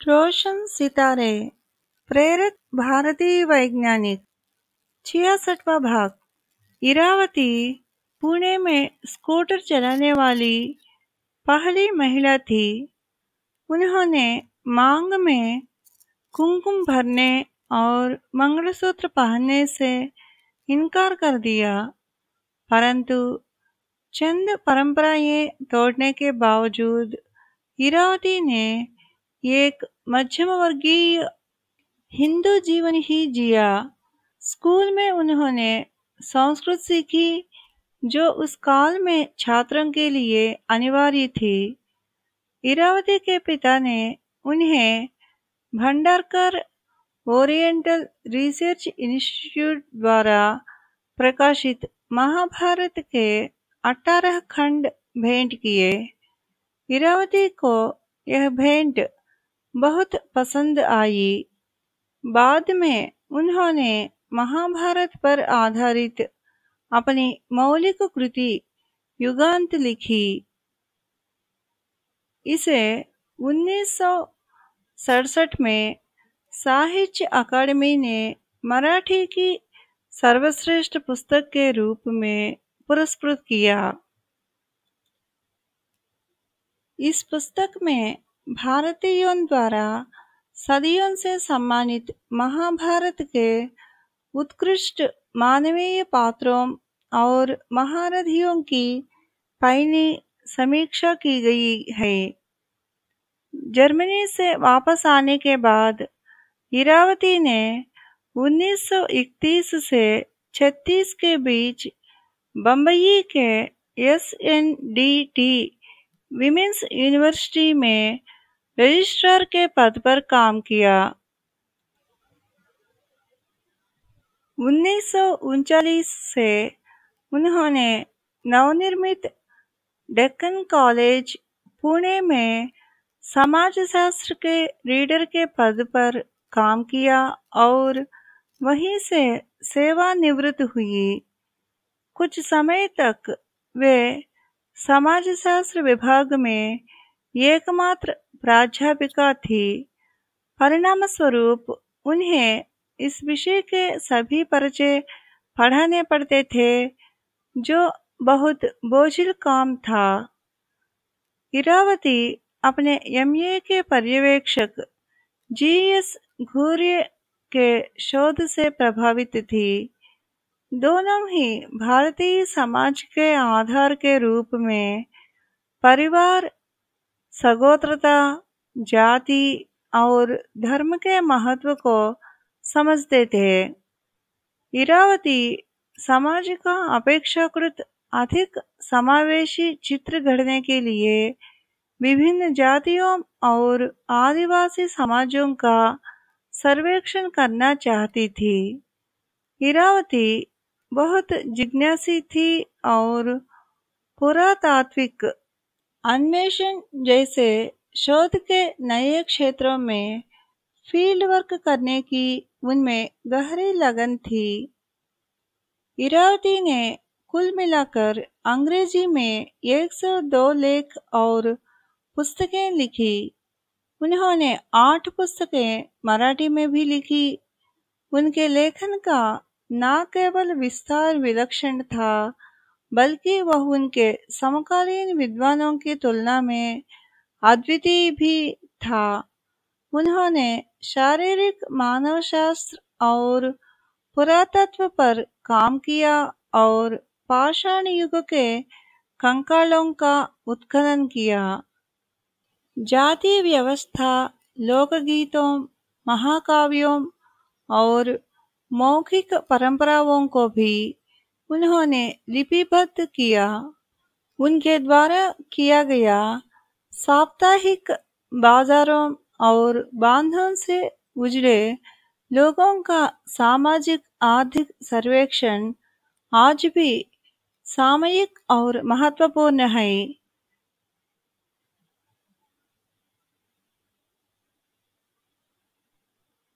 रोशन सितारे, प्रेरक भारतीय वैज्ञानिक, छियासठवा भाग, इरावती, पुणे में स्कूटर चलाने वाली पहली महिला थी। उन्होंने मांग में कुमकुम भरने और मंगलसूत्र पहनने से इनकार कर दिया, परंतु चंद परंपराएँ तोड़ने के बावजूद इरावती ने एक मध्यम वर्गीय हिंदू जीवन ही जिया। स्कूल में उन्होंने संस्कृत सीखी, जो उस काल में छात्रों के लिए अनिवार्य थी। इरावती के पिता ने उन्हें भंडारकर ओरिएंटल रिसर्च इंस्टीट्यूट द्वारा प्रकाशित महाभारत के अठारह खंड भेंट किए। इरावती को यह भेंट बहुत पसंद आई। बाद में उन्होंने महाभारत पर आधारित अपनी मौलिक कृति युगांत लिखी। इसे उन्नीस सौ सड़सठ में साहित्य अकादमी ने मराठी की सर्वश्रेष्ठ पुस्तक के रूप में पुरस्कृत किया। इस पुस्तक में भारतीयों द्वारा सदियों से सम्मानित महाभारत के उत्कृष्ट मानवीय पात्रों और महारथियों की पहली समीक्षा की गई है। जर्मनी से वापस आने के बाद इरावती ने 1931 से 36 के बीच बम्बई के S N D T women's university में रजिस्ट्रार के पद पर काम किया। उन्नीस से उन्होंने नवनिर्मित डेक्कन कॉलेज पुणे में समाजशास्त्र के रीडर के पद पर काम किया और वहीं से सेवानिवृत्त हुई। कुछ समय तक वे समाजशास्त्र विभाग में एकमात्र प्राध्यापिका थी। परिणाम स्वरूप उन्हें इस विषय के सभी परिचय पढ़ाने पड़ते थे, जो बहुत बोझिल काम था। इरावती अपने एमए के पर्यवेक्षक जी एस घूर्य के शोध से प्रभावित थी। दोनों ही भारतीय समाज के आधार के रूप में परिवार सगोत्रता, जाति और धर्म के महत्व को समझते थे। इरावती समाज का अपेक्षाकृत अधिक समावेशी चित्र गढ़ने के लिए विभिन्न जातियों और आदिवासी समाजों का सर्वेक्षण करना चाहती थी। इरावती बहुत जिज्ञासी थी और पुरातात्विक अन्वेषण जैसे शोध के नए क्षेत्रों में फ़ील्ड वर्क करने की उनमें गहरी लगन थी। इरावती ने कुल मिलाकर अंग्रेज़ी में 102 लेख और पुस्तकें लिखी। उन्होंने आठ पुस्तकें मराठी में भी लिखी। उनके लेखन का न केवल विस्तार विलक्षण था बल्कि वह उनके समकालीन विद्वानों की तुलना में अद्वितीय भी था। उन्होंने शारीरिक, मानवशास्त्र और पुरातत्व पर काम किया और पाषाण युग के कंकालों का उत्खनन किया। जाति व्यवस्था, लोकगीतों, महाकाव्यों और मौखिक परंपराओं को भी उन्होंने लिपिबद्ध किया। उनके द्वारा किया गया साप्ताहिक बाजारों और बांधों से उजड़े लोगों का सामाजिक आर्थिक सर्वेक्षण आज भी सामयिक और महत्वपूर्ण है।